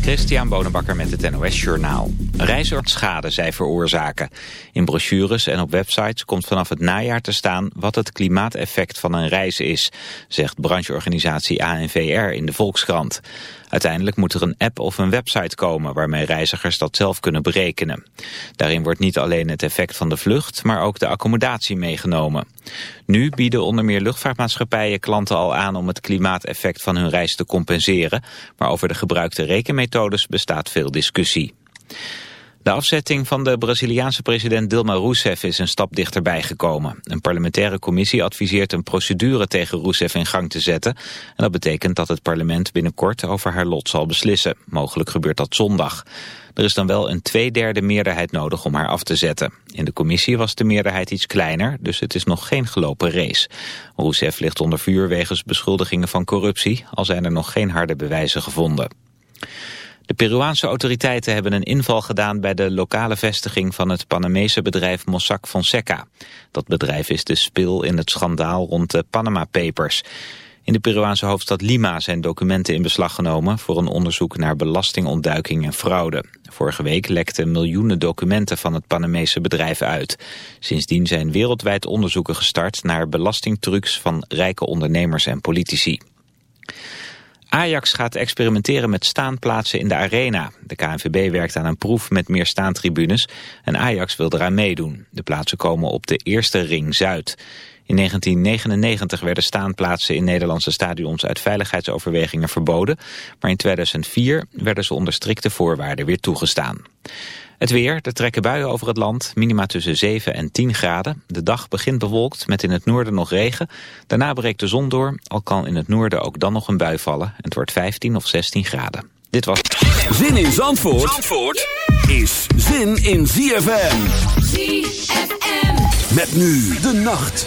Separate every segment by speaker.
Speaker 1: Christian Bonenbakker met het NOS Journaal. Reizigschade zij veroorzaken. In brochures en op websites komt vanaf het najaar te staan wat het klimaateffect van een reis is, zegt brancheorganisatie ANVR in de Volkskrant. Uiteindelijk moet er een app of een website komen waarmee reizigers dat zelf kunnen berekenen. Daarin wordt niet alleen het effect van de vlucht, maar ook de accommodatie meegenomen. Nu bieden onder meer luchtvaartmaatschappijen klanten al aan om het klimaateffect van hun reis te compenseren, maar over de gebruikte rekenmethodes bestaat veel discussie. De afzetting van de Braziliaanse president Dilma Rousseff is een stap dichterbij gekomen. Een parlementaire commissie adviseert een procedure tegen Rousseff in gang te zetten. En dat betekent dat het parlement binnenkort over haar lot zal beslissen. Mogelijk gebeurt dat zondag. Er is dan wel een tweederde meerderheid nodig om haar af te zetten. In de commissie was de meerderheid iets kleiner, dus het is nog geen gelopen race. Rousseff ligt onder vuur wegens beschuldigingen van corruptie, al zijn er nog geen harde bewijzen gevonden. De Peruaanse autoriteiten hebben een inval gedaan bij de lokale vestiging van het Panamese bedrijf Mossack Fonseca. Dat bedrijf is de spil in het schandaal rond de Panama Papers. In de Peruaanse hoofdstad Lima zijn documenten in beslag genomen voor een onderzoek naar belastingontduiking en fraude. Vorige week lekten miljoenen documenten van het Panamese bedrijf uit. Sindsdien zijn wereldwijd onderzoeken gestart naar belastingtrucs van rijke ondernemers en politici. Ajax gaat experimenteren met staanplaatsen in de arena. De KNVB werkt aan een proef met meer staantribunes en Ajax wil eraan meedoen. De plaatsen komen op de eerste ring Zuid. In 1999 werden staanplaatsen in Nederlandse stadions uit veiligheidsoverwegingen verboden, maar in 2004 werden ze onder strikte voorwaarden weer toegestaan. Het weer, er trekken buien over het land, minima tussen 7 en 10 graden. De dag begint bewolkt met in het noorden nog regen. Daarna breekt de zon door, al kan in het noorden ook dan nog een bui vallen. Het wordt 15 of 16 graden. Dit was...
Speaker 2: Zin in Zandvoort, Zandvoort is zin in ZFM. ZFM. Met nu de nacht.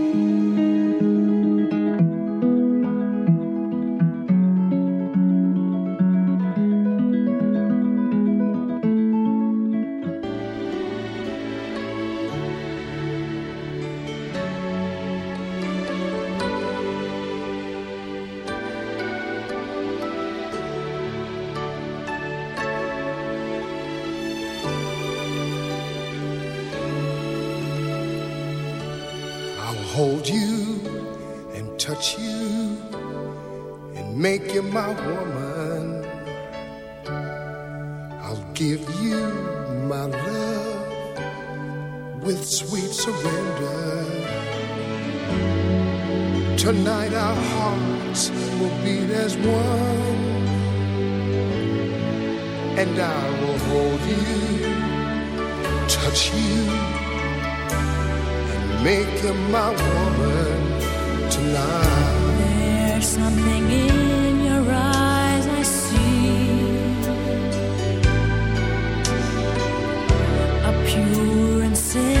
Speaker 3: pure and
Speaker 2: simple.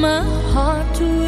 Speaker 4: my heart
Speaker 5: to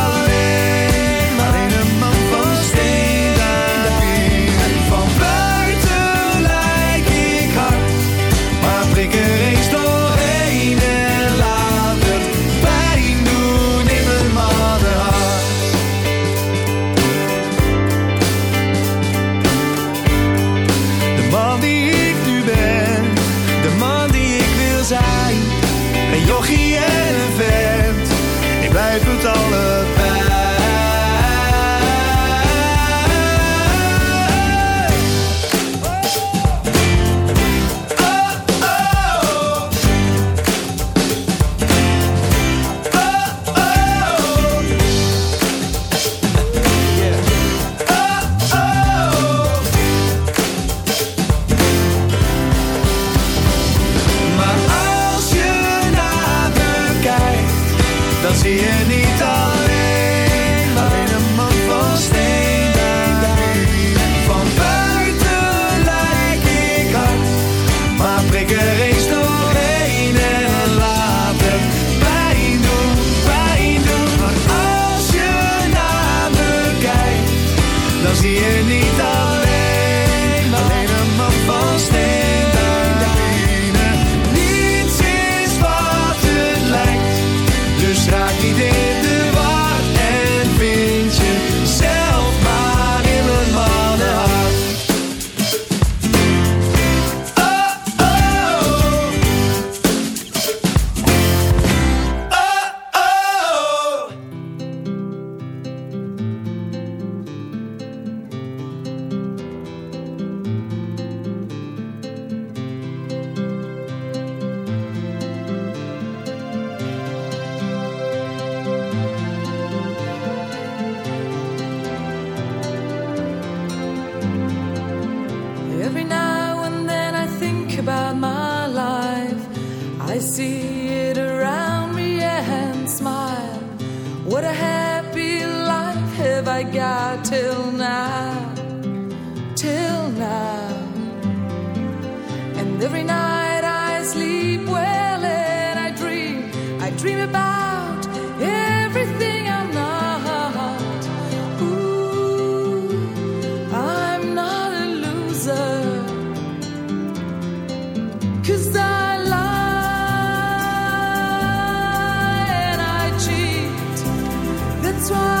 Speaker 6: what's wrong.